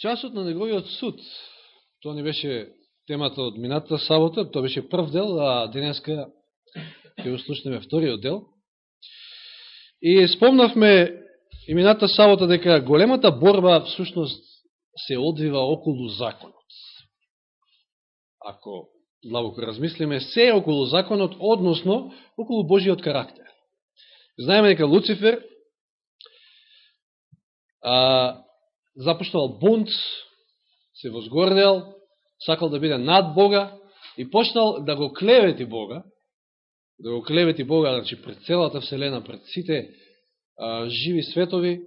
Часот на неговиот суд, тоа не беше темата од минатата сабота, тоа беше прв дел, а денеска ќе услушнеме вториот дел. И спомнавме и минатата сабота дека големата борба всушност се одвива околу законот. Ако длабоко размислиме, се е околу законот, односно околу Божиот карактер. Знаеме дека Луцифер а, започнал бунт, се возгордел, сакал да биде над Бога и почнал да го клевети Бога, да го клевети Бога, значи пред целата Вселена, пред сите а, живи светови,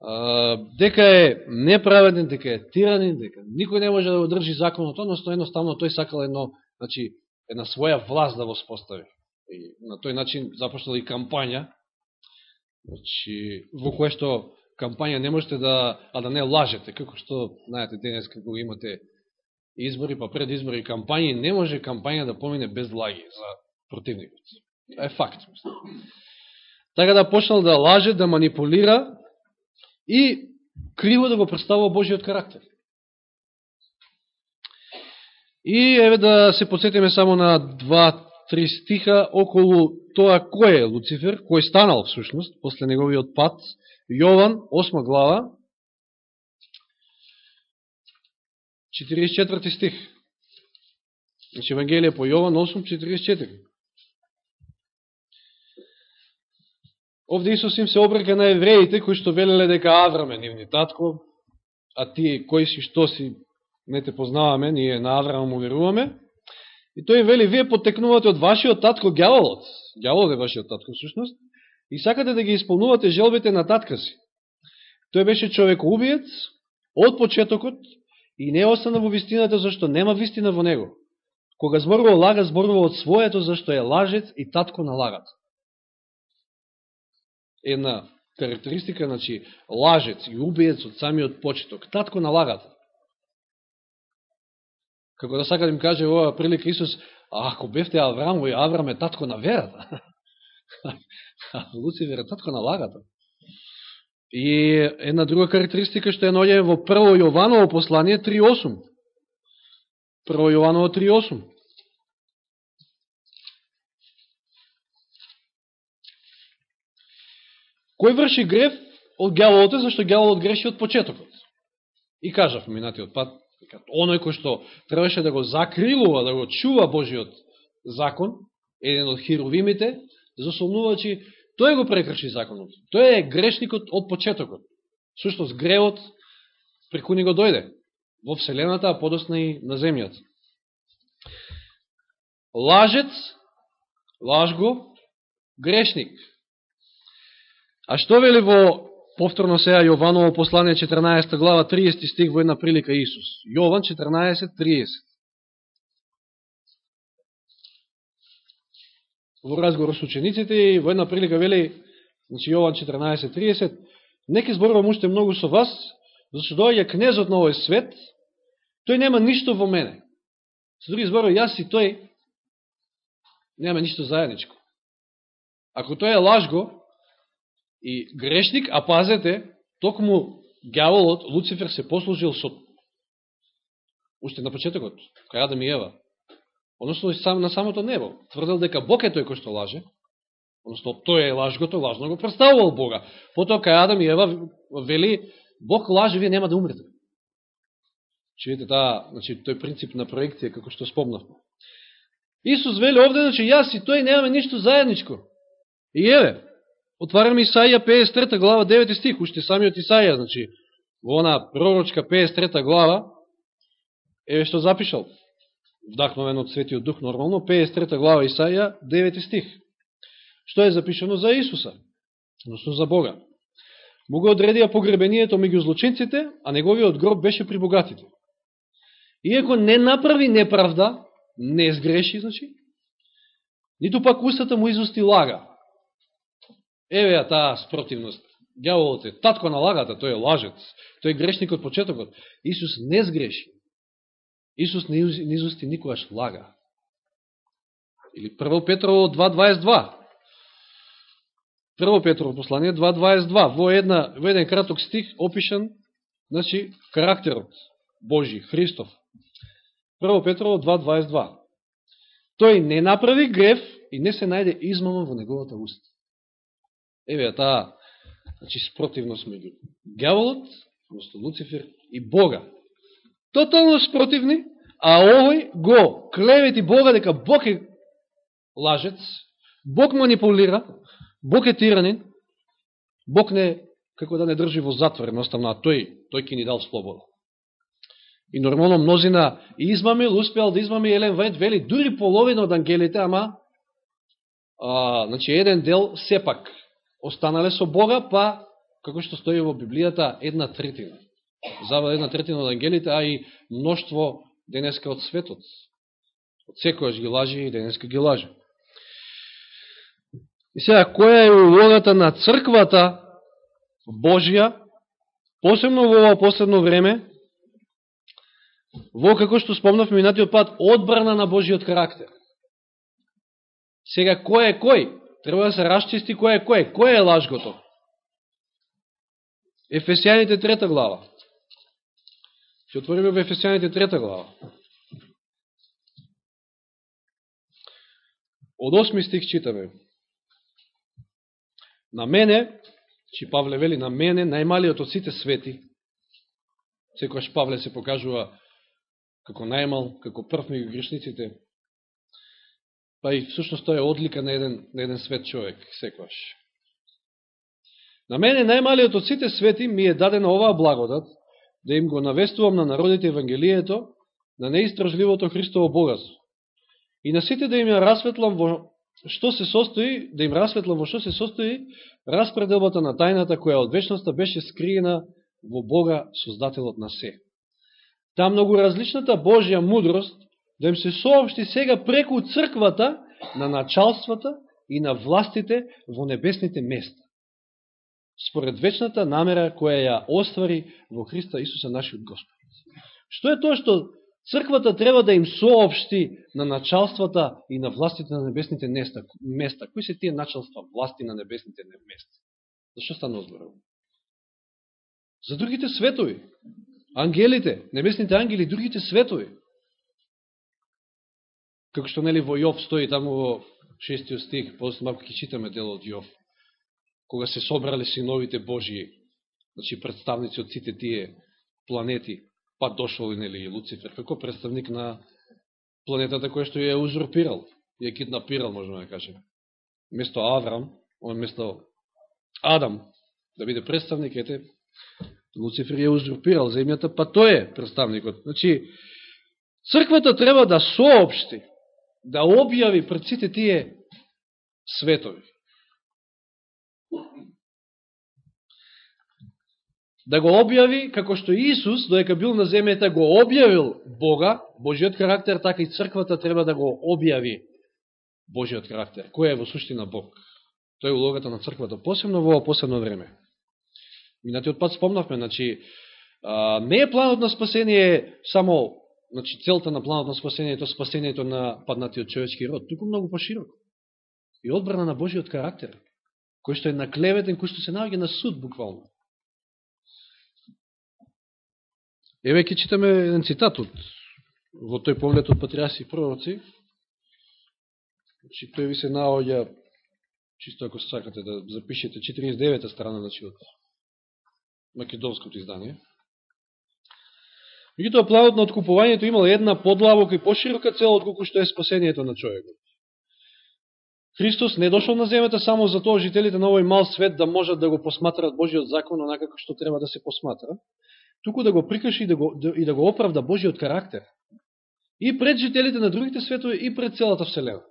а, дека е неправеден, дека е тиранин, дека никој не може да го држи законот, односно едноставно тој сакал едно, значи, една своја власт да воспостави. И на тој начин започнал и кампања, значи, во кое што кампања не можете да, а да не лажете, како што, знаете, денес како имате избори, па пред избори кампањи, не може кампања да помине без лаги за противникот. Е факт. Така да почнал да лаже, да манипулира и криво да го представува Божиот карактер. И еве да се подсетиме само на два три стиха околу тоа кој е Луцифер, кој станал всушност после неговиот пат, Јован, 8 глава, 44 стих. Значи, Евангелие по Јован 8, 44. Овде Исус им се обрека на евреите, кои што велеле дека Аврам е нивни татко, а тие кои си, што си, не те познаваме, ние на Аврам му веруваме. И тој вели, вие потекнувате од вашиот татко гјаволот. Гјаволот е вашиот татко, всушност и сакате да ги исполнувате желбите на татка си. Тој беше човекоубиец од почетокот и не остана во вистината зашто нема вистина во него. Кога зборува лага, зборува од своето зашто е лажец и татко на лагата. Една карактеристика, значи, лажец и убиец од самиот почеток, татко на лагата. Како да сака да им каже ова прилика Исус, а ако бевте Авраам, и Авраам е татко на верата. а Луцифер е татко на лагата. И една друга карактеристика што е наоѓа во прво Јованово послание 3.8. Прво Јованово 3.8. Кој врши греф од гјаволот зашто гјаволот греши од почетокот? И кажав минатиот пат, оној кој што требаше да го закрилува, да го чува Божиот закон, еден од херовимите, засомнува, че тој го прекрши законот. Тој е грешникот од почетокот. Сушност, гревот преку него дојде во Вселената, а подосна и на земјата. Лажец, лажго, грешник. А што вели во повторно сеја Јованово послание 14 глава 30 стих во една прилика Исус? Јован 14, 30. во разговор со учениците и во една прилика вели, значи Јован 14.30, неке зборувам уште многу со вас, зашто доаѓа кнезот на овој свет, тој нема ништо во мене. Со други зборови, јас и тој нема ништо заедничко. Ако тој е лажго и грешник, а пазете, токму гјаволот, Луцифер се послужил со уште на почетокот, кај Адам и Ева, односно сам, на самото небо. Тврдел дека Бог е тој кој што лаже, односно тој е лажгото, лажно го представувал Бога. Потоа кај Адам и Ева вели, Бог лаже, вие нема да умрете. Чуете таа, значи, тој принцип на проекција, како што спомнавме. Исус вели овде, значи, јас и тој немаме ништо заедничко. И еве, отвараме Исаија 53 глава 9 стих, уште самиот Исаија, значи, во она пророчка 53 глава, еве што запишал вдахновен од Светиот Дух нормално, 53 глава Исаја, 9 стих. Што е запишено за Исуса, односно за Бога? Му го одредија погребението меѓу злочинците, а неговиот гроб беше при богатите. Иако не направи неправда, не сгреши, значи, ниту пак устата му изусти лага. Еве ја таа спротивност. Гјаволот е татко на лагата, тој е лажец, тој е грешник од почетокот. Исус не сгреши. Исус не изусти никогаш лага. Или Прво Петрово 2.22. Прво Петрово послание 2.22. Во, една, во еден краток стих опишан Значи, карактерот Божи, Христов. Прво Петрово 2.22. Тој не направи греф и не се најде измама во неговата уста. Еве таа значи, спротивност меѓу гјаволот, одnosno Луцифер и Бога. Тотално спротивни, а овој го клевети Бога дека Бог е лажец, Бог манипулира, Бог е тиранин, Бог не, како да не држи во затвор, едноставно, а тој, тој ки ни дал слобода. И нормално мнозина измамил, успеал да измами Елен Вајд, вели, дури половина од ангелите, ама, а, значи, еден дел сепак останале со Бога, па, како што стои во Библијата, една третина. Забава една третина од ангелите, а и мноштво денеска од светот. Од секојаш ги лажи и денеска ги лажи. И сега, која е улогата на црквата Божија, посебно во ова последно време, во како што спомнав минатиот пат, одбрана на Божиот карактер. Сега, кој е кој? Треба да се расчисти кој е кој. Кој е лажгото? Ефесијаните трета глава. Ще отвориме во Ефесијаните трета глава. Од осми стих читаме. На мене, чи Павле вели, на мене, најмалиот од сите свети, секојаш Павле се покажува како најмал, како прв меѓу грешниците, па и всушност тоа е одлика на еден, на еден свет човек, секојаш. На мене најмалиот од сите свети ми е дадена оваа благодат, да им го навестувам на народите Евангелието, на неистражливото Христово богатство. И на сите да им ја расветлам во што се состои, да им расветлам во што се состои распределбата на тајната која од вечноста беше скриена во Бога, Создателот на се. Та многу различната Божја мудрост да им се сообшти сега преку црквата на началствата и на властите во небесните места. Според вечната намера која ја оствари во Христа Исуса нашиот Господ. Што е тоа што Црквата треба да им сообшти на началствата и на властите на небесните места. Кои се тие началства, власти на небесните места? За што стана озборено? За другите светови. Ангелите, небесните ангели, другите светови. Како што нели во Јов стои таму во шестиот стих, после малко ќе читаме дел од Јов, кога се собрале синовите Божии, значи представници од сите тие планети, па дошол и нели Луцифер, како представник на планетата која што ја узурпирал, ја киднапирал, можеме да кажеме. Место Аврам, он место Адам, да биде представник, ете, Луцифер ја узурпирал земјата, па тој е представникот. Значи, црквата треба да соопшти да објави пред сите тие светови. да го објави, како што Исус, доека бил на земјата, го објавил Бога, Божиот карактер, така и црквата треба да го објави Божиот карактер. Кој е во суштина Бог? Тој е улогата на црквата, посебно во посебно време. Минатиот пат спомнавме, значи, не е планот на спасение само, значи, целта на планот на спасението, спасението на паднатиот човечки род, туку многу пошироко. И одбрана на Божиот карактер, кој што е наклеветен, кој што се наоѓа на суд, буквално. Еве ќе читаме еден цитат од, во тој поглед од патриаси и пророци. Значи, тој ви се наоѓа, чисто ако сакате да запишете, 49-та страна значи, од македонското издание. Меѓутоа, планот на откупувањето имал една подлабока и поширока цел, отколку што е спасението на човекот. Христос не дошол на земјата само за тоа жителите на овој мал свет да можат да го посматрат Божиот закон онака што треба да се посматра, туку да го прикаши и да го, да, и да го оправда Божиот карактер. И пред жителите на другите светови, и пред целата Вселена.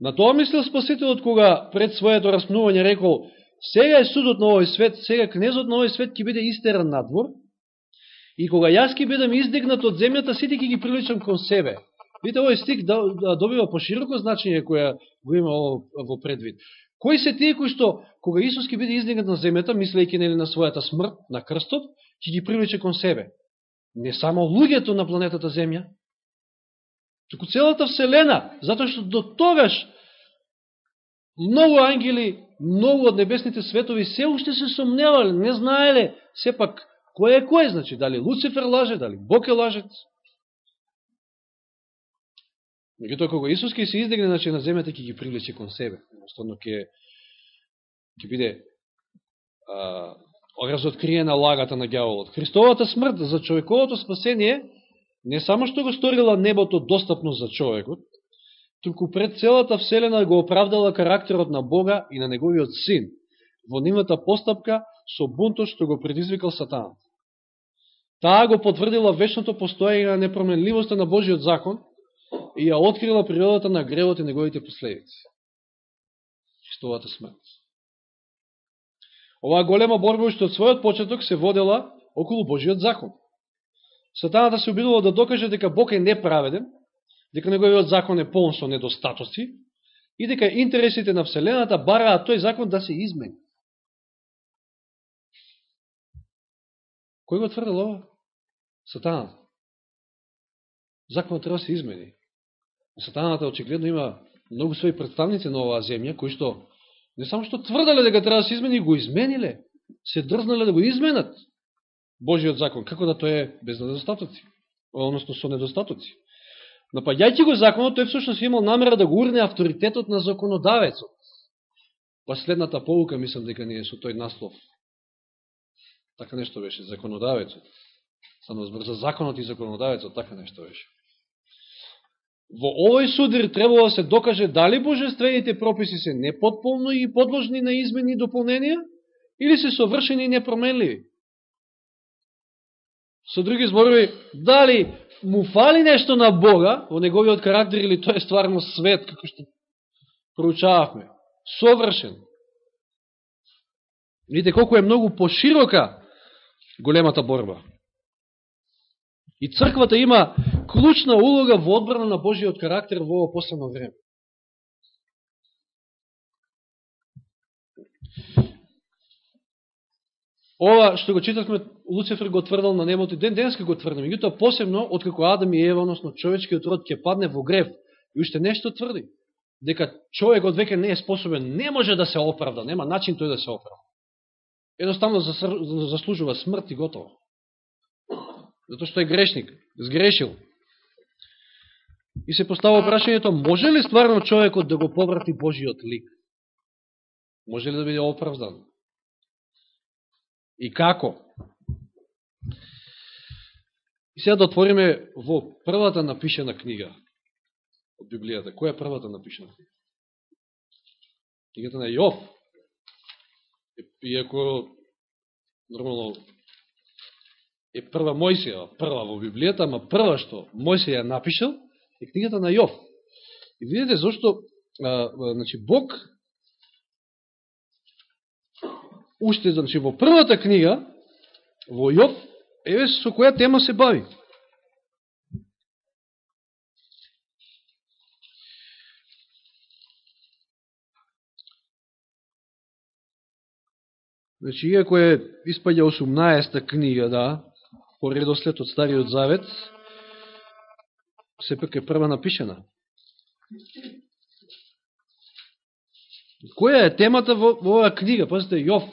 На тоа мислил Спасителот кога пред своето распнување рекол сега е судот на овој свет, сега кнезот на овој свет ќе биде истеран надвор и кога јас ќе бидам издигнат од земјата, сите ќе ги приличам кон себе. Видите, овој стик да, да добива пошироко значење која го има во предвид. Кои се тие кои што, кога Исус ќе биде издигнат на земјата, мислејќи нели на својата смрт, на крстот, ќе ги привлече кон себе? Не само луѓето на планетата Земја, туку целата Вселена, затоа што до тогаш многу ангели, многу од небесните светови се уште се сомневале, не знаеле сепак Кој е кој, значи? Дали Луцифер лаже, дали Бог е лажец? Меѓутоа, кога Исус ке се издегне значи, на земјата, ќе ги привлече кон себе. Едноставно, ќе, ќе биде а, разоткриена лагата на гјаволот. Христовата смрт за човековото спасение не само што го сторила небото достапно за човекот, туку пред целата Вселена го оправдала карактерот на Бога и на Неговиот Син во нивната постапка со бунтот што го предизвикал Сатанат. Таа го потврдила вечното постоење на непроменливоста на Божиот закон, и ја открила природата на гревот и неговите последици. Христовата смрт. Оваа голема борба што од својот почеток се водела околу Божиот закон. Сатаната се обидува да докаже дека Бог е неправеден, дека неговиот закон е полн со недостатоци и дека интересите на Вселената бараат тој закон да се измени. Кој го тврдел ова? Сатаната. Законот треба да се измени. Сатаната очигледно има многу своји представници на оваа земја, кои што не само што тврдале дека треба да се измени, го измениле, се дрзнале да го изменат Божиот закон, како да тој е без недостатоци, односно со недостатоци. Напаѓајќи го законот, тој всушност имал намера да го урне авторитетот на законодавецот. Последната полука, мислам дека не е со тој наслов. Така нешто беше, законодавецот. Само за законот и законодавецот, така нешто беше. Во овој судир требало да се докаже дали божествените прописи се непотполно и подложни на измени и дополненија, или се совршени и непроменливи. Со други зборови, дали му фали нешто на Бога во неговиот карактер или тој е стварно свет, како што проучававме, совршен. Видите колко е многу поширока големата борба. И црквата има клучна улога во одбрана на Божиот карактер во ово последно време. Ова што го читавме, Луцифер го тврдал на немото и ден денска го тврдам. Меѓутоа посебно, откако Адам и Ева, односно човечкиот род, ќе падне во грев, и уште нешто тврди, дека човекот веќе не е способен, не може да се оправда, нема начин тој да се оправда. Едноставно заслужува смрт и готово. Зато што е грешник, сгрешил. И се поставува прашањето, може ли стварно човекот да го поврати Божиот лик? Може ли да биде оправдан? И како? И сега да отвориме во првата напишена книга од Библијата. Која е првата напишена книга? Книгата на Јов. Иако, нормално, е прва Мојсија, прва во Библијата, ама прва што Мојсија напишал е книгата на Јов. И видите зашто а, значи, Бог уште значи, во првата книга во Јов еве со која тема се бави. Значи, иако е испаѓа 18-та книга, да, по редослед од Стариот Завет, сепак е прва напишена. Која е темата во, во оваа книга? Пазите, Јов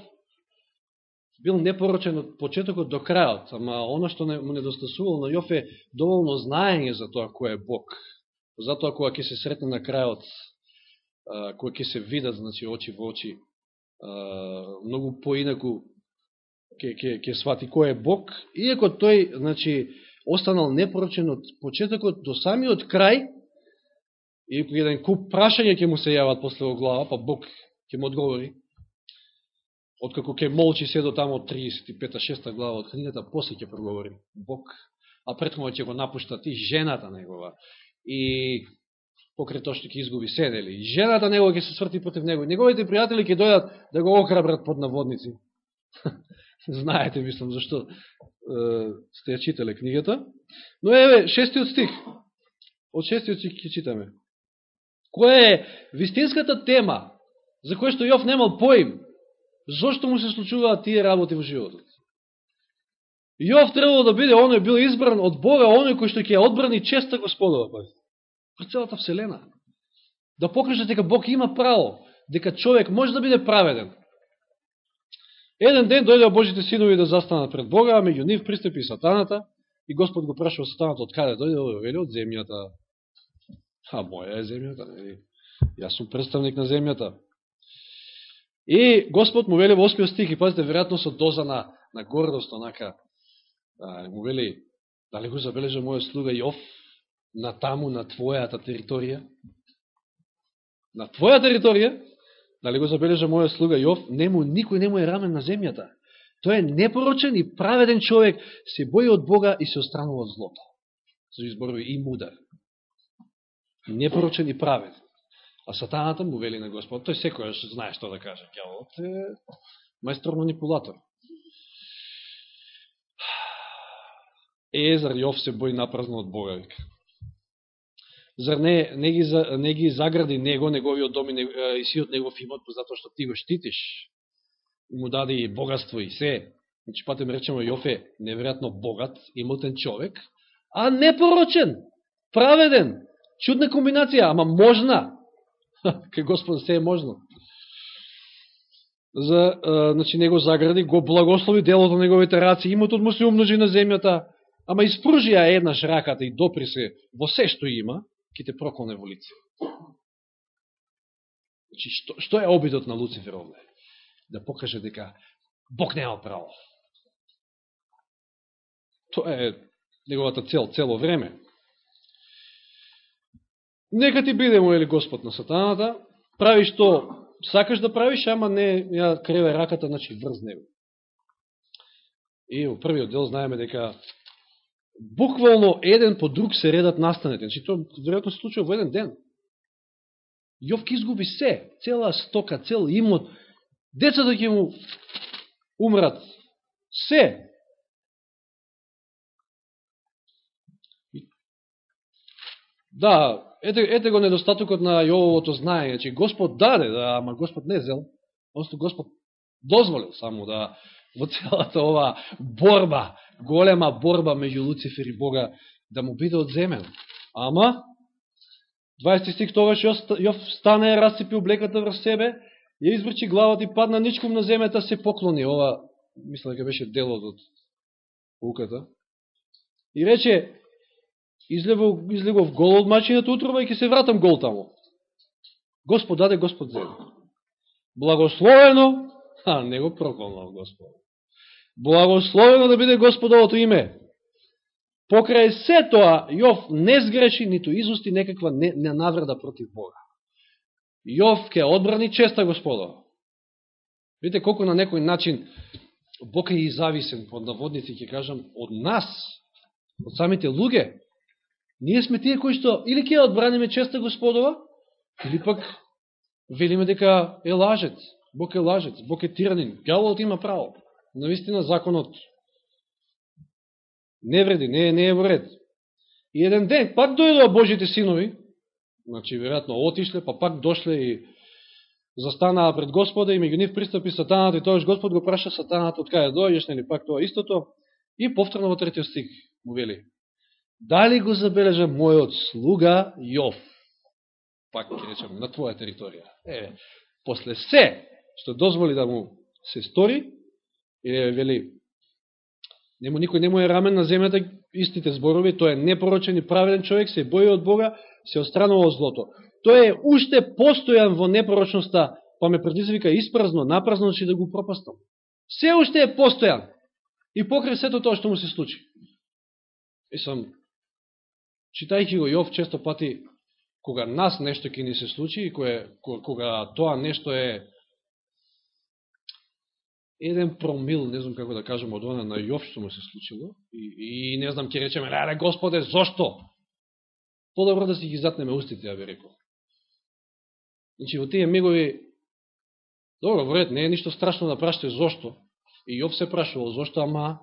бил непорочен од почетокот до крајот, ама оно што не, му недостасувало на Јов е доволно знаење за тоа кој е Бог. Затоа кога ќе се сретне на крајот, кога ќе се видат, значи, очи во очи, многу поинаку ќе, ќе, ќе свати кој е Бог, иако тој, значи, останал непорочен од почетокот до самиот крај, и еден куп прашања ќе му се јават после во глава, па Бог ќе му одговори. Откако ќе молчи се до тамо 35-6 глава од книгата, после ќе проговори Бог, а претходно ќе го напушта и жената негова. И покрај тоа што ќе изгуби се, нели? Жената него ќе се сврти против него. Неговите пријатели ќе дојдат да го охрабрат под наводници. Знаете, мислам, зашто э, сте ја читале книгата. Но еве, шестиот стих. Од шестиот стих ќе читаме. Која е вистинската тема за која што Јов немал поим? Зошто му се случуваат тие работи во животот? Јов требало да биде, оној бил избран од Бога, оној кој што ќе одбрани честа Господова, пазите пред целата Вселена. Да покажат дека Бог има право, дека човек може да биде праведен. Еден ден дојдеа Божите синови да застанат пред Бога, а меѓу нив пристапи сатаната и Господ го прашува сатаната од каде дојде, вели од земјата. А моја е земјата, нели? Јас сум представник на земјата. И Господ му вели во 8 стих, и пазите, веројатно со доза на, на гордост, онака, а, му вели, дали го забележа мојот слуга Јов, на таму, на твојата територија? На твоја територија, дали го забележа мојот слуга Јов, нему, никој нему е рамен на земјата. Тој е непорочен и праведен човек, се бои од Бога и се остранува од злото. Се изборува и мудар. Непорочен и праведен. А сатаната му вели на Господ, тој секојаш знае што да каже. Гјавот е мајстор манипулатор. Езар Јов се бои напразно од Бога, вика. Зар не, не, ги, не ги загради него, неговиот дом и, и сиот негов имот, па затоа што ти го штитиш, и му даде и богатство и се. Значи, патем речемо, Јов е неверојатно богат, имотен човек, а непорочен, праведен, чудна комбинација, ама можна. Кај Господ се е можно. За, значи, него загради, го благослови делото на неговите раци, имотот му се умножи на земјата, ама испружија еднаш раката и допри се во се што има, ќе те проколне во лице. Значи, што, што е обидот на Луцифер овде? Да покаже дека Бог нема право. Тоа е неговата цел, цело време. Нека ти биде, му ели Господ на сатаната, прави што сакаш да правиш, ама не ја креве раката, значи врз него. И во првиот дел знаеме дека буквално еден по друг се редат настанете. Значи, тоа веројатно се случува во еден ден. Јов ки изгуби се, цела стока, цел имот, децата ќе му умрат. Се. Да, ете, ете го недостатокот на Јововото знаење. Значи, Господ даде, да, ама Господ не зел. Просто Господ дозволил само да во целата ова борба, голема борба меѓу Луцифер и Бога, да му биде одземен. Ама, 20 стих тогаш Јов стане, расцепи облеката врз себе, ја избрчи главата и падна ничком на земјата, се поклони. Ова, мисля дека беше делот од уката. И рече, излегов, излегов гол од мачината утроба и ќе се вратам гол таму. Господ даде, Господ земе. Благословено, а не го проклонал Господ. Благословено да биде Господовото име. Покрај се тоа, Јов не сгреши, ниту изусти некаква ненавреда против Бога. Јов ке одбрани честа Господа. Видите колко на некој начин Бог е и зависен, под наводници ќе кажам, од нас, од самите луѓе. Ние сме тие кои што или ќе одбраниме честа Господова, или пак велиме дека е лажец. Бог е лажец, Бог е тиранин. Гјаволот има право наистина законот не вреди, не, не е во ред. И еден ден пак дојдоа Божите синови, значи веројатно отишле, па пак дошле и застанаа пред Господа и меѓу нив пристапи сатаната и тоаш Господ го праша сатаната од е дојдеш, нели пак тоа истото, и повторно во третиот стих му вели, дали го забележа мојот слуга Јов, пак ќе речем, на твоја територија. Е, после се, што дозволи да му се стори, и вели, нему никој не му е рамен на земјата, истите зборови, тој е непорочен и праведен човек, се бои од Бога, се остранува од злото. Тој е уште постојан во непорочноста, па ме предизвика испразно, напразно, ќе значи да го пропастам. Се уште е постојан. И покрај сето тоа што му се случи. И сам, читајќи го Јов често пати, кога нас нешто ќе ни се случи, и кога тоа нешто е еден промил, не знам како да кажем, од она на Јов што му се случило, и, и не знам, ќе речеме, леле, Господе, зошто? Подобро да си ги затнеме устите, ја би рекол. Значи, во тие мегови, добро, вред, не е ништо страшно да праште зошто, и Јов се прашувал зошто, ама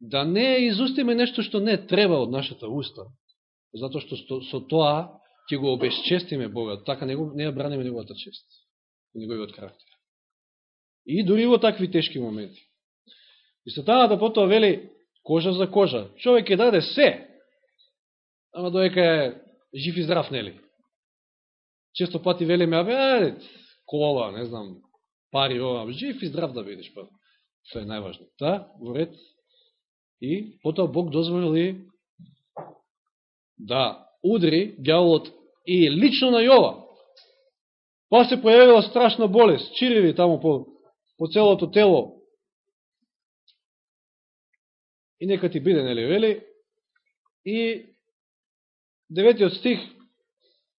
да не изустиме нешто што не треба од нашата уста, затоа што со тоа ќе го обесчестиме Бога, така не, го, не ја браниме неговата чест, неговиот карактер. И дури во такви тешки моменти. И сатаната потоа вели кожа за кожа. Човек ќе даде се, ама доека е жив и здрав, нели? Често пати велиме, абе, ајде, кола, не знам, пари, ова, жив и здрав да бидеш, па. тоа е најважно. Та, во ред, и потоа Бог дозволи да удри гјаволот и лично на Јова. Па се појавила страшна болест, чиреви таму по, по целото тело. И нека ти биде, нели, вели. И деветиот стих,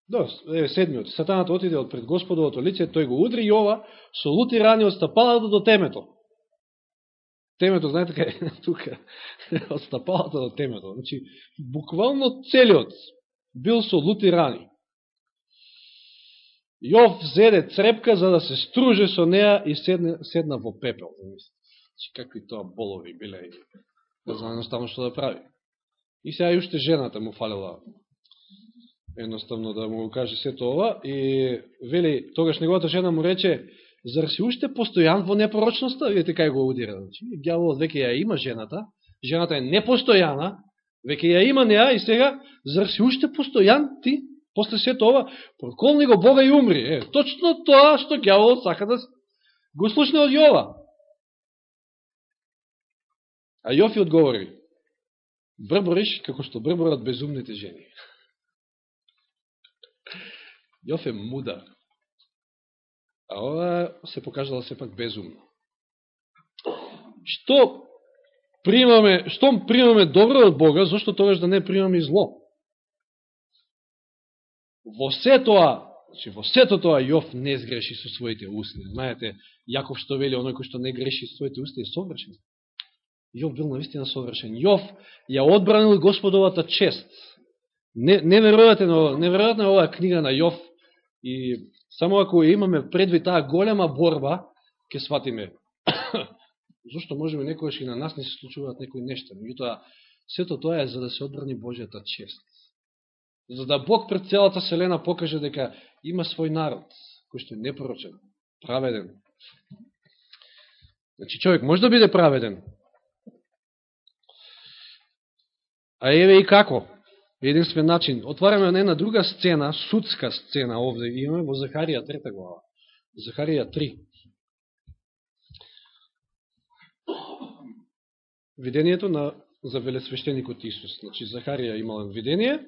до, седмиот, сатаната отиде од пред Господовото лице, тој го удри Јова со лути рани од стапалата до темето. Темето, знаете кај тука, од стапалата до темето. Значи, буквално целиот бил со лути рани. Јов зеде црепка за да се струже со неа и седна, седна во пепел. Значи, какви тоа болови биле и да знае едноставно што да прави. И сега и уште жената му фалила едноставно да му каже се тоа и вели, тогаш неговата жена му рече, зар си уште постојан во непорочноста? Видете кај го удира. Значи, гјаволот веќе ја има жената, жената е непостојана, веќе ја има неа и сега, зар си уште постојан ти? После сето ова, проколни го Бога и умри. Е, точно тоа што гјаволот сака да го слушне од Јова. А Јофи одговори, брбориш како што брборат безумните жени. Јоф е мудар. А ова се покажала сепак безумно. Што примаме, што примаме добро од Бога, зашто тогаш да не примаме зло? Во се тоа, значи во сето тоа Јов не сгреши со своите усни. Знаете, Јаков што вели, оној кој што не греши со своите усни е совршен. Јов бил наистина совршен. Јов ја одбранил Господовата чест. Не, не верувате на, оваа книга на Јов и само ако имаме предвид таа голема борба, ќе сватиме зашто можеме некојаш и на нас не се случуваат некои нешта. Меѓутоа, сето тоа е за да се одбрани Божијата чест за да Бог пред целата Селена покаже дека има свој народ, кој што е непорочен, праведен. Значи, човек може да биде праведен. А еве и како? Единствен начин. Отвараме на една друга сцена, судска сцена овде имаме во Захарија трета глава. Захарија 3. Видението на за велесвещеникот Исус. Значи, Захарија имал видение,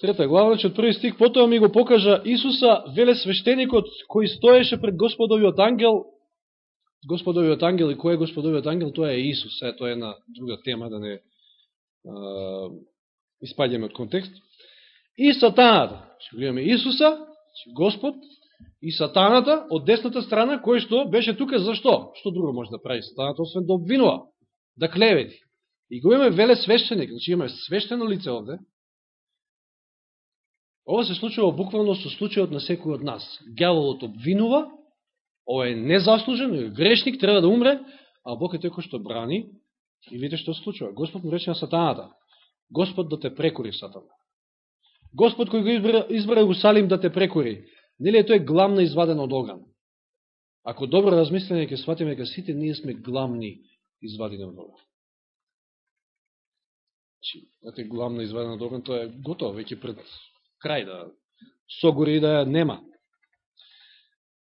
Трета глава, че од први стих, потоа ми го покажа Исуса, веле свештеникот, кој стоеше пред Господовиот ангел, Господовиот ангел и кој е Господовиот ангел, тоа е Исус. Е, тоа е една друга тема, да не а, испадјаме од контекст. И сатаната. Ще гледаме Исуса, Господ, и сатаната од десната страна, кој што беше тука, зашто? Што друго може да прави сатаната, освен да обвинува, да клевети. И го имаме веле свештеник, значи имаме свештено лице овде, Ова се случува буквално со случајот на секој од нас. Гјаволот обвинува, ова е незаслужен, е грешник, треба да умре, а Бог е тој што брани. И видите што се случува. Господ му рече на сатаната. Господ да те прекори, сатана. Господ кој го избра, избра Иерусалим да те прекори. Нели е тој гламна изваден од оган? Ако добро размислене ќе сватиме дека сите ние сме гламни извадени од оган. Знаете, да главна извадена од оган, тоа е готово, веќе пред крај да согори да нема.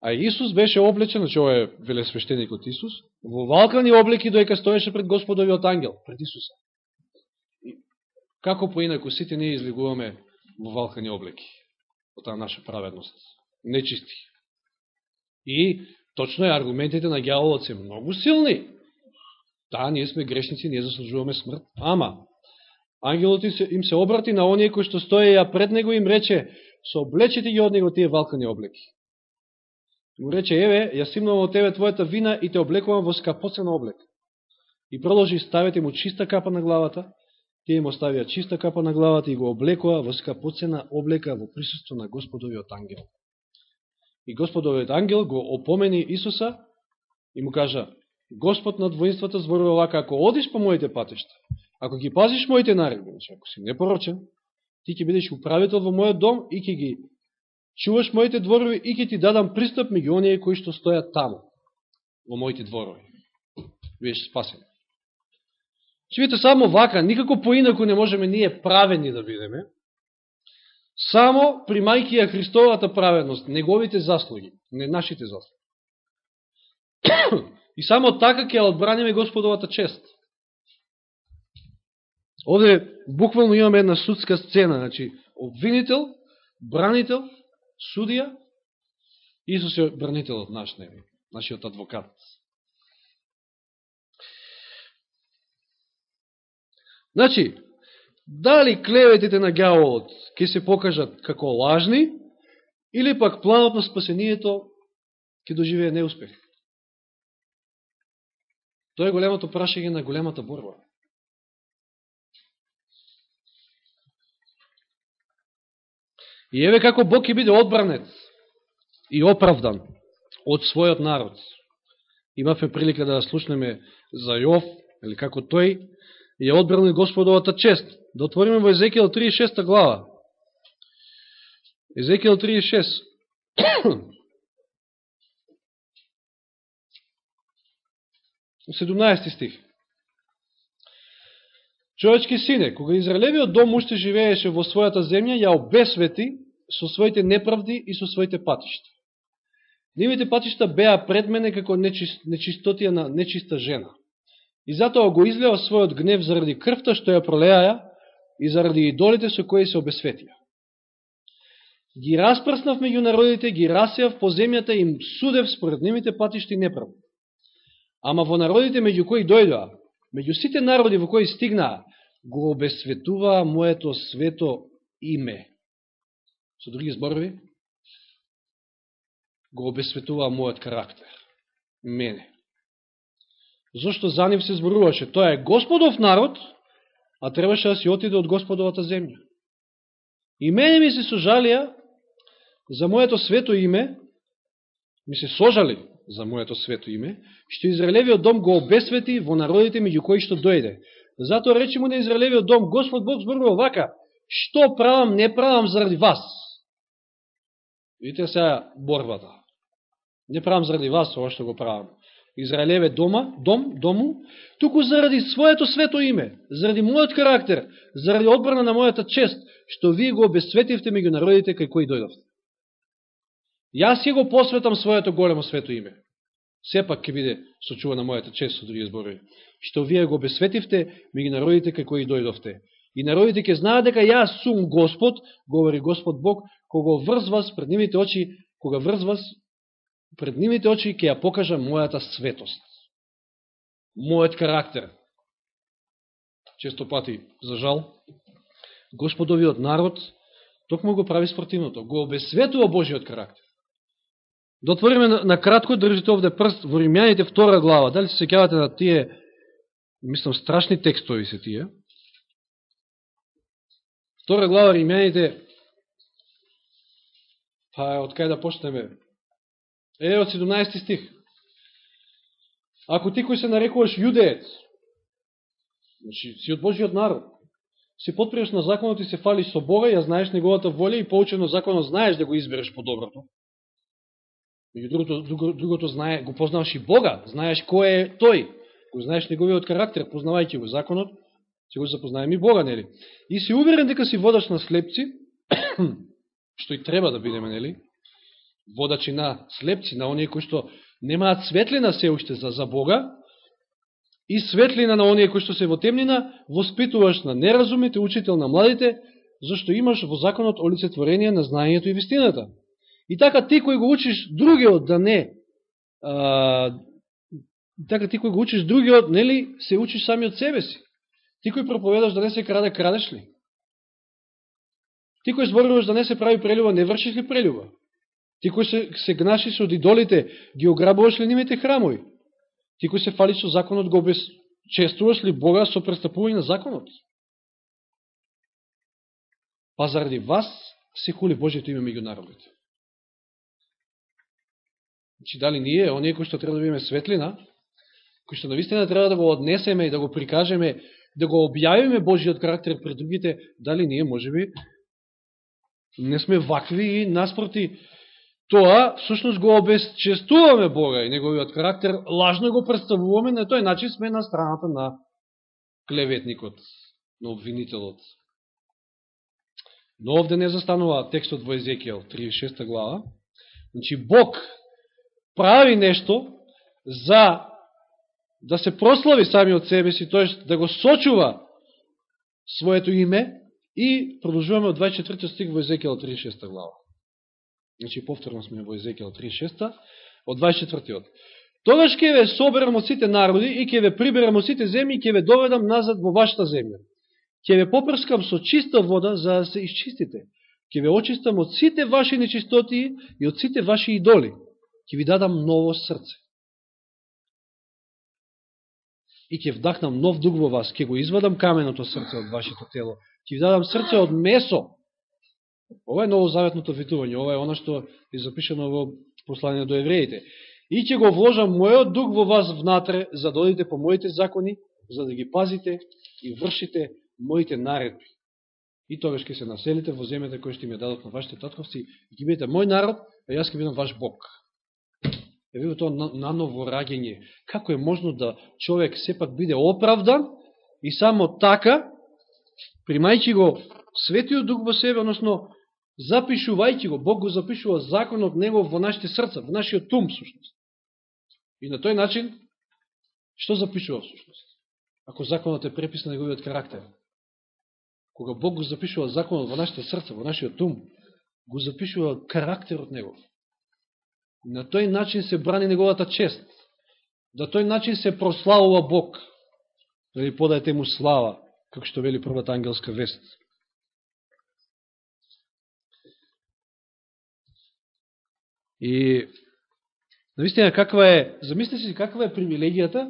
А Исус беше облечен, значи ова е велесвещеникот Исус, во валкани облеки доека стоеше пред Господовиот ангел, пред Исуса. И како поинако сите ние излегуваме во валкани облеки, во таа наша праведност, нечисти. И точно е, аргументите на гјаволот се многу силни. Да, ние сме грешници, ние заслужуваме смрт, ама Ангелот им се обрати на оние кои што стоеја пред него и им рече, „Соблечете ги од него тие валкани облеки. Му рече, еве, ја симнувам од тебе твојата вина и те облекувам во скапоцен облек. И продолжи ставете му чиста капа на главата, тие му ставија чиста капа на главата и го облекува во скапоцена облека во присуство на Господовиот ангел. И Господовиот ангел го опомени Исуса и му кажа, Господ над воинствата зборува вака, ако одиш по моите патешта, Ако ги пазиш моите наредби, значи ако си непорочен, ти ќе бидеш управител во мојот дом и ќе ги чуваш моите дворови и ќе ти дадам пристап меѓу оние кои што стојат таму, во моите дворови. Бидеш спасен. Значи, Чивите само вака, никако поинако не можеме ние правени да бидеме, само примајки ја Христовата праведност, неговите заслуги, не нашите заслуги. И само така ќе одбраниме Господовата чест. Овде буквално имаме една судска сцена, значи обвинител, бранител, судија, Исус е бранителот наш, не, нашиот адвокат. Значи, дали клеветите на гјаволот ќе се покажат како лажни, или пак планот на спасението ќе доживее неуспех? Тоа е големото прашање на големата борба. И еве како Бог ќе биде одбранет и оправдан од својот народ. Имавме прилика да слушнеме за Јов, или како тој ја одбрани Господовата чест. Да отвориме во Езекијал 36 глава. Езекијал 36. У 17 стих. Човечки сине, кога Израелевиот дом уште живееше во својата земја, ја обесвети со своите неправди и со своите патишта. Нивите патишта беа пред мене како нечистотија на нечиста жена. И затоа го излеа својот гнев заради крвта што ја пролеаја и заради идолите со кои се обесветија. Ги распрснав меѓу народите, ги расеав по земјата и им судев според нивите патишти неправо. Ама во народите меѓу кои дојдоа, меѓу сите народи во кои стигнаа, го обесветуваа моето свето име. Со други зборови, го обесветуваа мојот карактер. Мене. Зошто за нив се зборуваше? Тоа е Господов народ, а требаше да си отиде од Господовата земја. И мене ми се сожалија за моето свето име, ми се сожали за моето свето име, што Израелевиот дом го обесвети во народите меѓу кои што дојде. Затоа речи му на Израелевиот дом, Господ Бог зборува вака, што правам, не правам заради вас. Видите сега борбата. Не правам заради вас ова што го правам. Израелеве дома, дом, дому, туку заради своето свето име, заради мојот карактер, заради одбрана на мојата чест, што вие го обесветивте меѓу народите кај кои дојдовте. Јас ја го посветам своето големо свето име. Сепак ќе биде сочувана мојата чест, со други зборови. Што вие го обесветивте ги народите како и дојдовте. И народите ќе знаат дека јас сум Господ, говори Господ Бог, кога врзвас пред нивите очи, кога врзвас пред нивите очи ќе ја покажа мојата светост. Мојот карактер. Често пати, за жал, Господовиот народ токму го прави спротивното. Го обесветува Божиот карактер. Да отвориме на, на кратко, држите овде прст во Римјаните втора глава. Дали се секјавате на тие, мислам, страшни текстови се тие. Втора глава Римјаните, па од кај да почнеме? Е, од 17 стих. Ако ти кој се нарекуваш јудеец, значи си од Божиот народ, си подприеш на законот и се фалиш со Бога, ја знаеш неговата волја и поучено законот знаеш да го избереш по доброто. Меѓу другото, друго, другото знае, го познаваш и Бога, знаеш кој е тој, го знаеш неговиот карактер, познавајќи го законот, се го запознаем и Бога, нели? И си уверен дека си водач на слепци, што и треба да бидеме, нели? водачи на слепци, на оние кои што немаат светлина се уште за, за Бога, и светлина на оние кои што се во темнина, воспитуваш на неразумите, учител на младите, зашто имаш во законот олицетворение на знаењето и вистината. И така ти кој го учиш другиот да не, а, така ти кој го учиш другиот, нели, се учиш сами од себе си. Ти кој проповедаш да не се краде, крадеш ли? Ти кој зборуваш да не се прави прелюба, не вршиш ли прелюба? Ти кој се, се гнашиш со идолите, ги ограбуваш ли нивите храмови? Ти кој се фали со законот, го честуваш ли Бога со престапување на законот? Па заради вас се хули Божието име меѓу народите. Значи, дали ние, оние кои што треба да бидеме светлина, кои што навистина треба да го однесеме и да го прикажеме, да го објавиме Божиот карактер пред другите, дали ние, може би, не сме вакви и наспроти тоа всушност го обесчестуваме Бога и неговиот карактер, лажно го представуваме, на тој начин сме на страната на клеветникот, на обвинителот. Но овде не застанува текстот во Езекијал, 36 глава. Значи, Бог прави нешто, за да се прослави сами од себе си, тоест да го сочува своето име и продолжуваме од 24 стих во Езекијал 36 глава. Значи, повторно сме во Езекијал 36 од 24 Тогаш ќе ве соберам од сите народи и ќе ве приберам од сите земји и ќе ве доведам назад во вашата земја. Ќе ве попрскам со чиста вода за да се изчистите. Ќе ве очистам од сите ваши нечистоти и од сите ваши идоли. Ќе ви дадам ново срце. И ќе вдахнам нов дух во вас. Ќе го извадам каменото срце од вашето тело. Ќе ви дадам срце од месо. Ова е новозаветното витување. Ова е она што е запишено во послание до евреите и ќе го вложам мојот дух во вас внатре, за да одите по моите закони, за да ги пазите и вршите моите наредби. И тогаш ќе се населите во земјата која што им ја дадот на вашите татковци и ќе бидете мој народ, а јас ќе бидам ваш Бог. Ја видиме тоа наново раѓење. Како е можно да човек сепак биде оправдан и само така, примајќи го светиот дух во себе, односно запишувајќи го, Бог го запишува законот него во нашите срца, во нашиот тум, сушност. И на тој начин, што запишува сушност? Ако законот е препис на неговиот карактер. Кога Бог го запишува законот во нашите срца, во нашиот тум, го запишува карактерот негов. На тој начин се брани неговата чест. На тој начин се прославува Бог. Дали подајте му слава, како што вели првата ангелска вест. И Наистина, каква е, замислите си каква е привилегијата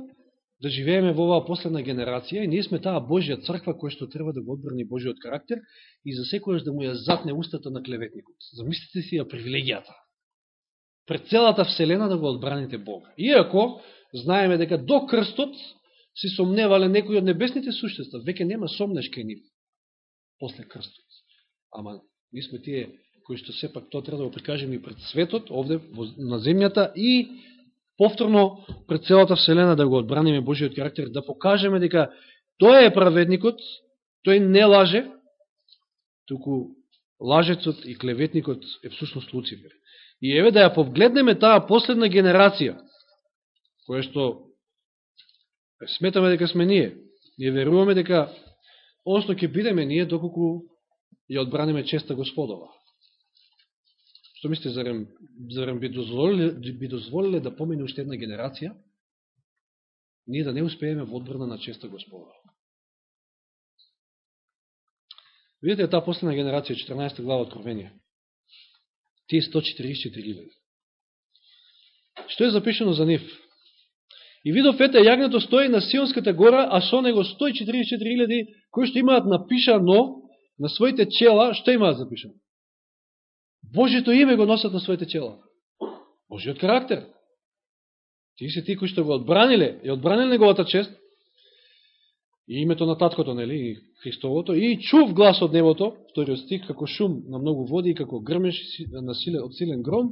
да живееме во оваа последна генерација и ние сме таа Божја црква која што треба да го одбрани Божиот карактер и за секојаш да му ја затне устата на клеветникот. Замислите си ја привилегијата. Пред целата Вселена да го одбраните Бога. Иако, знаеме дека до крстот се сомневале некои од небесните суштества. Веќе нема сомнеш кај нив после крстот. Ама, ние сме тие кои што сепак тоа треба да го прикажем и пред светот, овде на земјата, и повторно пред целата Вселена да го одбраниме Божиот карактер, да покажеме дека тој е праведникот, тој не лаже, туку лажецот и клеветникот е всушност Луцифер. И еве да ја повгледнеме таа последна генерација, која што сметаме дека сме ние. Ние веруваме дека осно ќе бидеме ние доколку ја одбраниме честа Господова. Што мислите, зарем, зарем би, дозволиле, би дозволиле да помине уште една генерација, ние да не успееме во одбрана на честа господова? Видите таа последна генерација, 14 глава Откровение. Тие 144.000. Што е запишено за нив? И видов ете јагнето стои на Сионската гора, а со него 144.000 кои што имаат напишано на своите чела, што имаат запишано? Божието име го носат на своите чела. Божиот карактер. Тие се тие кои што го одбраниле, и одбраниле неговата чест, и името на таткото, нели, Христовото, и чув глас од небото, вториот стих, како шум на многу води и како грмеш на силен, од силен гром,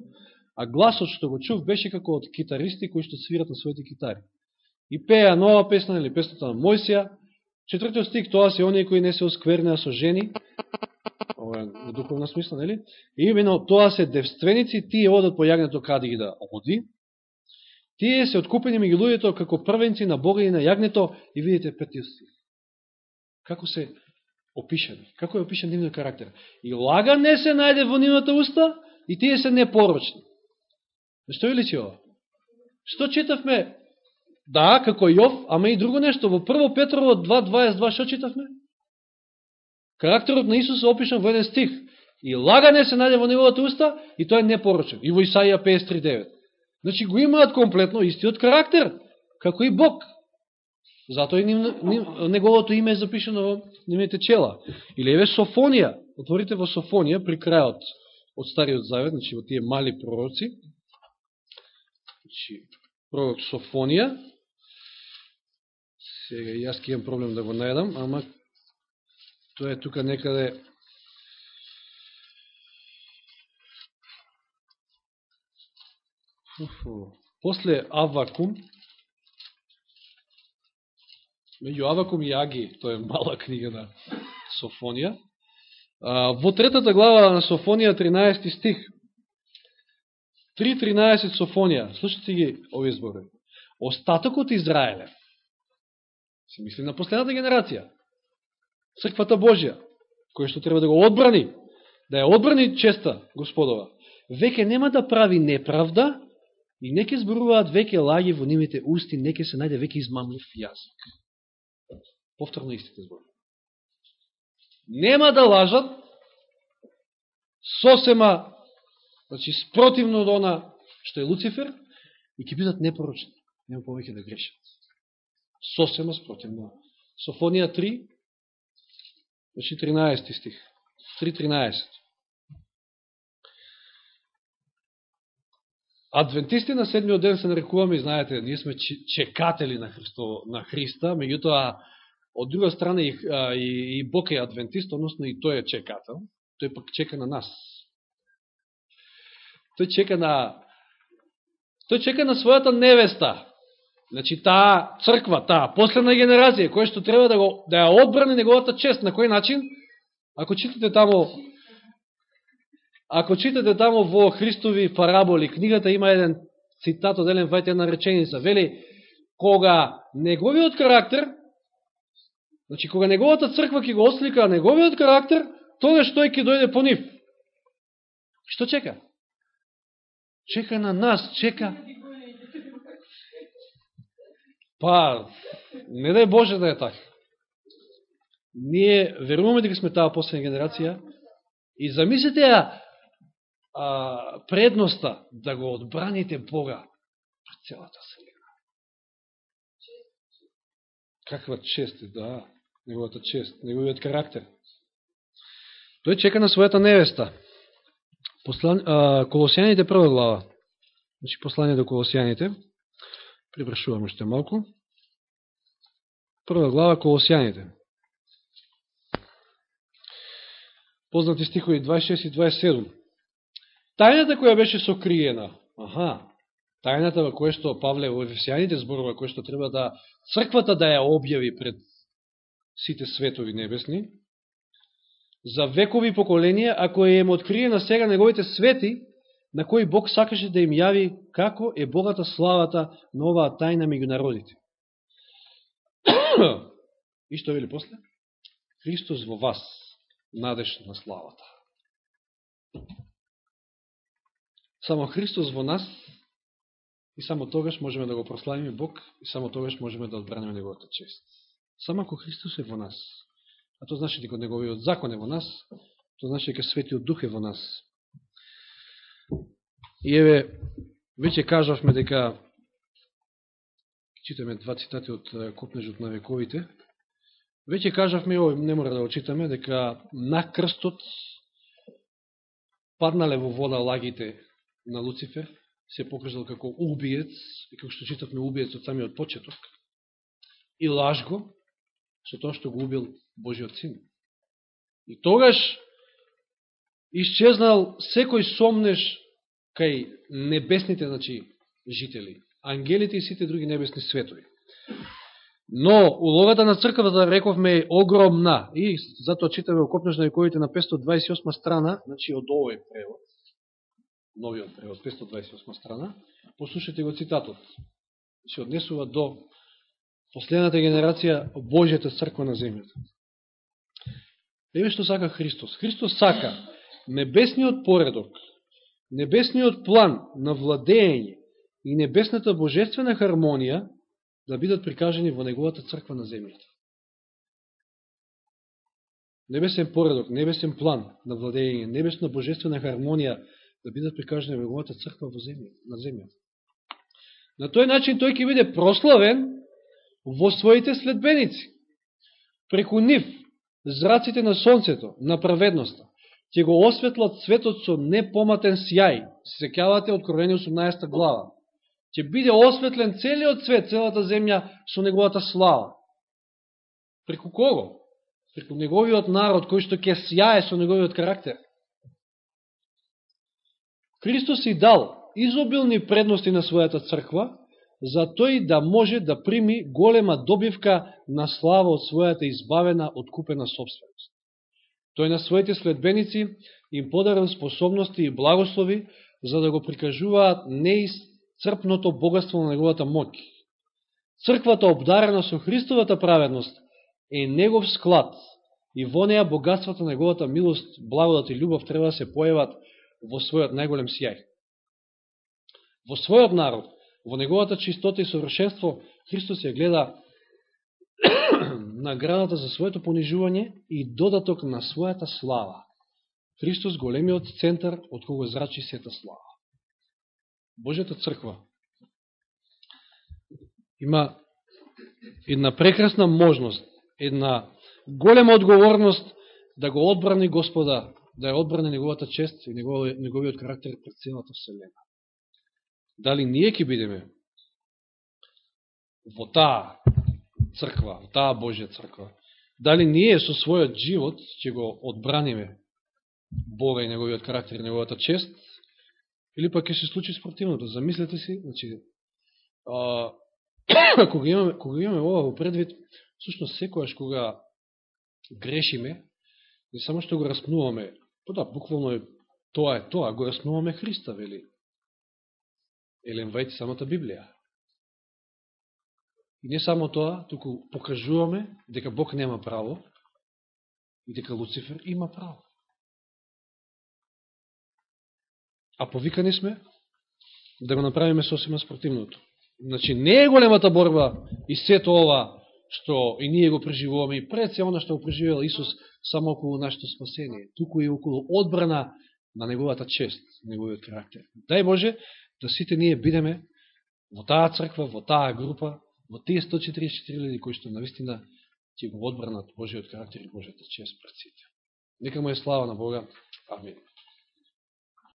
а гласот што го чув беше како од китаристи кои што свират на своите китари. И пеја нова песна, или песната на Мојсија, четвртиот стих, тоа се оние кои не се осквернеа со жени, ова е во духовна смисла, нели? И именно тоа се девственици, тие одат по јагнето каде ги да оди. Тие се откупени меѓу луѓето како првенци на Бога и на јагнето и видите петиот стих. Како се опишани? Како е опишан нивниот карактер? И лага не се најде во нивната уста и тие се непорочни. Што е личи ова? Што читавме? Да, како Јов, ама и друго нешто. Во 1 Петрово 2.22 што читавме? Карактерот на Исус е опишан во еден стих. И лагане се најде во неговата уста и тој е непорочен. И во Исаија 53.9. Значи го имаат комплетно истиот карактер, како и Бог. Затоа и ним, ним, неговото име е запишено во нивните чела. Или еве Софонија. Отворите во Софонија при крајот од Стариот Завет, значи во тие мали пророци. Значи, пророк Софонија. Сега јас ке имам проблем да го најдам, ама Тоа е тука некаде Уфу. После Авакум, меѓу Авакум и Аги, тоа е мала книга на Софонија, во третата глава на Софонија, 13 стих, 3.13 Софонија, слушате ги овие зборови. остатокот Израеле се мисли на последната генерација, црквата Божја, која што треба да го одбрани, да ја одбрани честа Господова, веќе нема да прави неправда и неке зборуваат веќе лаги во нивите усти, неке се најде веќе измамлив јазик. Повторно истите збори. Нема да лажат сосема, значи спротивно од она што е Луцифер, и ќе бидат непорочни. Нема повеќе да грешат. Сосема спротивно. Софонија 3, значи 13 стих. 3.13. Адвентисти на седмиот ден се нарекуваме, знаете, ние сме чекатели на, Христо, на Христа, меѓутоа, од друга страна и, и, и Бог е адвентист, односно и тој е чекател, тој пак чека на нас. Тој чека на тој чека на својата невеста. Значи таа црква, таа последна генерација која што треба да го да ја одбрани неговата чест, на кој начин? Ако читате тамо Ако читате тамо во Христови параболи, книгата има еден цитат од Елен Вајт, една реченица. Вели, кога неговиот карактер, значи кога неговата црква ќе го ослика неговиот карактер, тогаш тој ќе дојде по нив. Што чека? Чека на нас, чека. Па, не дај Боже да е така. Ние веруваме дека сме таа последна генерација и замислите ја а, предноста да го одбраните Бога пред целата селена. Каква чест е, да, неговата чест, неговиот карактер. Тој чека на својата невеста. Послан, а, Колосијаните прва глава. Значи, послание до Колосијаните. Прибрашуваме уште малку. Прва глава Колосијаните. Познати стихови 26 и 27. Тајната која беше сокриена, аха, тајната во која што Павле во Ефесијаните зборува, која што треба да црквата да ја објави пред сите светови небесни, за векови поколенија, ако е им откриена сега неговите свети, на кои Бог сакаше да им јави како е богата славата на оваа тајна меѓу народите. И што вели после? Христос во вас, надеж на славата. Само Христос во нас и само тогаш можеме да го прославиме Бог и само тогаш можеме да одбраниме Неговата чест. Само ако Христос е во нас, а тоа значи дека Неговиот закон е во нас, тоа значи дека Светиот Дух е во нас. И еве, веќе кажавме дека читаме два цитати од Копнежот на вековите, веќе кажавме, овој, не мора да очитаме, дека на крстот паднале во вода лагите на Луцифер, се покажал како убиец, и како што читавме убиец од самиот почеток, и лаж го, со тоа што го убил Божиот син. И тогаш исчезнал секој сомнеш кај небесните значи, жители, ангелите и сите други небесни светови. Но улогата на црквата, рековме, е огромна. И затоа читаме окопнеш на вековите на 528 страна, значи од овој превод новиот превод, 528 страна, послушайте го цитатот. Се однесува до последната генерација Божјата црква на земјата. Еве што сака Христос. Христос сака небесниот поредок, небесниот план на владење и небесната божествена хармонија да бидат прикажени во неговата црква на земјата. Небесен поредок, небесен план на владење, небесна божествена хармонија да бидат прикажани во неговата црква во земја, на земјата. На тој начин тој ќе биде прославен во своите следбеници. Преку нив, зраците на сонцето, на праведноста, ќе го осветлат светот со непоматен сјај. Се секјавате од Откровение 18 глава. Ќе биде осветлен целиот свет, целата земја со неговата слава. Преку кого? Преку неговиот народ, кој што ќе сјае со неговиот карактер. Христос и дал изобилни предности на својата црква, за тој да може да прими голема добивка на слава од својата избавена, откупена собственост. Тој на своите следбеници им подарен способности и благослови, за да го прикажуваат неисцрпното богатство на неговата моќ, Црквата обдарена со Христовата праведност е негов склад и во неја богатството на неговата милост, благодат и љубов треба да се појават во својот најголем сјај. Во својот народ, во неговата чистота и совршенство, Христос ја гледа наградата за своето понижување и додаток на својата слава. Христос големиот центар од кого зрачи сета слава. Божјата црква има една прекрасна можност, една голема одговорност да го одбрани Господа, да ја одбране неговата чест и неговиот карактер пред целата Вселена. Дали ние ќе бидеме во таа црква, во таа Божја црква, дали ние со својот живот ќе го одбраниме Бога и неговиот карактер и неговата чест, или пак ќе се случи спротивното. Замислете си, значи, а, кога, имаме, кога имаме ова во предвид, всушност секојаш кога грешиме, не само што го распнуваме, па да, буквално е, тоа е тоа, го распнуваме Христа, вели Елен Вајт самата Библија. И не само тоа, туку покажуваме дека Бог нема право и дека Луцифер има право. А повикани сме да го направиме сосема спротивното. Значи, не е големата борба и сето ова што и ние го преживуваме и пред се она што го преживел Исус само околу нашето спасение, туку и околу одбрана на неговата чест, неговиот карактер. Дај Боже да сите ние бидеме во таа црква, во таа група, во тие 144 луѓе кои што навистина ќе го одбранат Божиот карактер и Божиот чест пред сите. Нека му е слава на Бога. Амин.